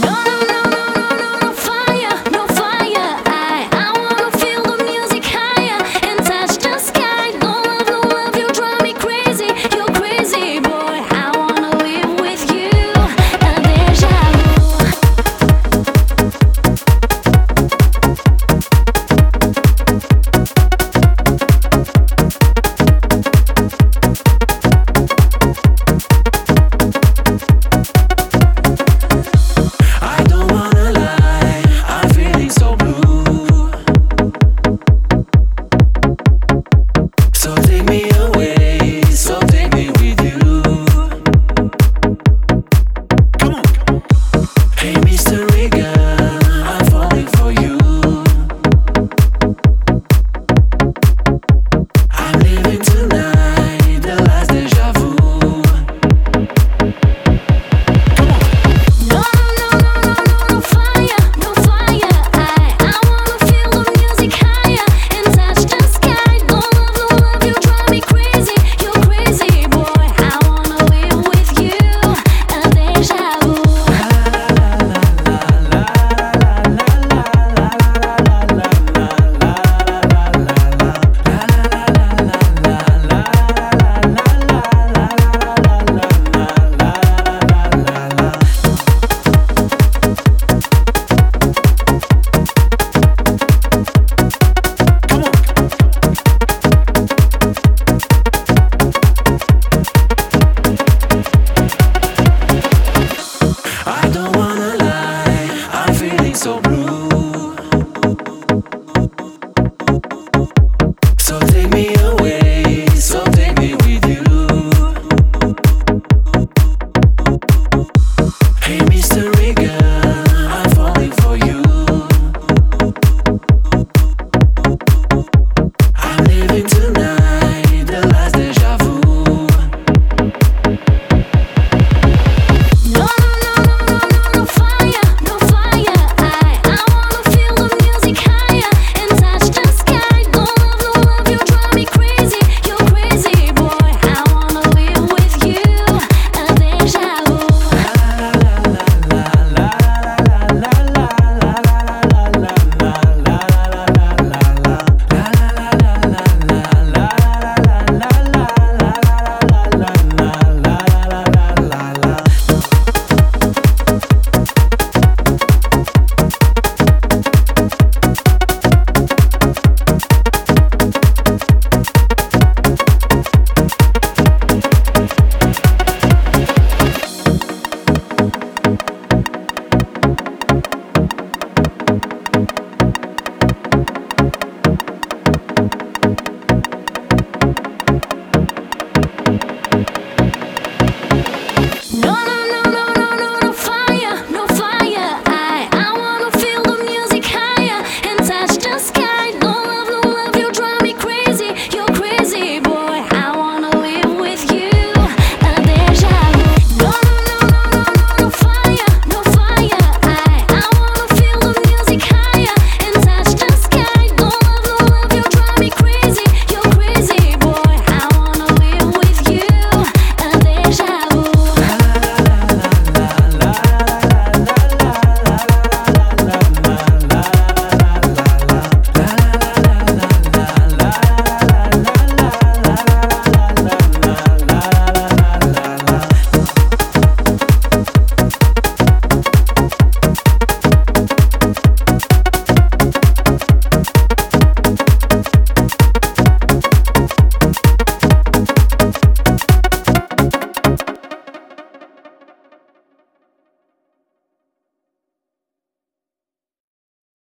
No, no, mystery girl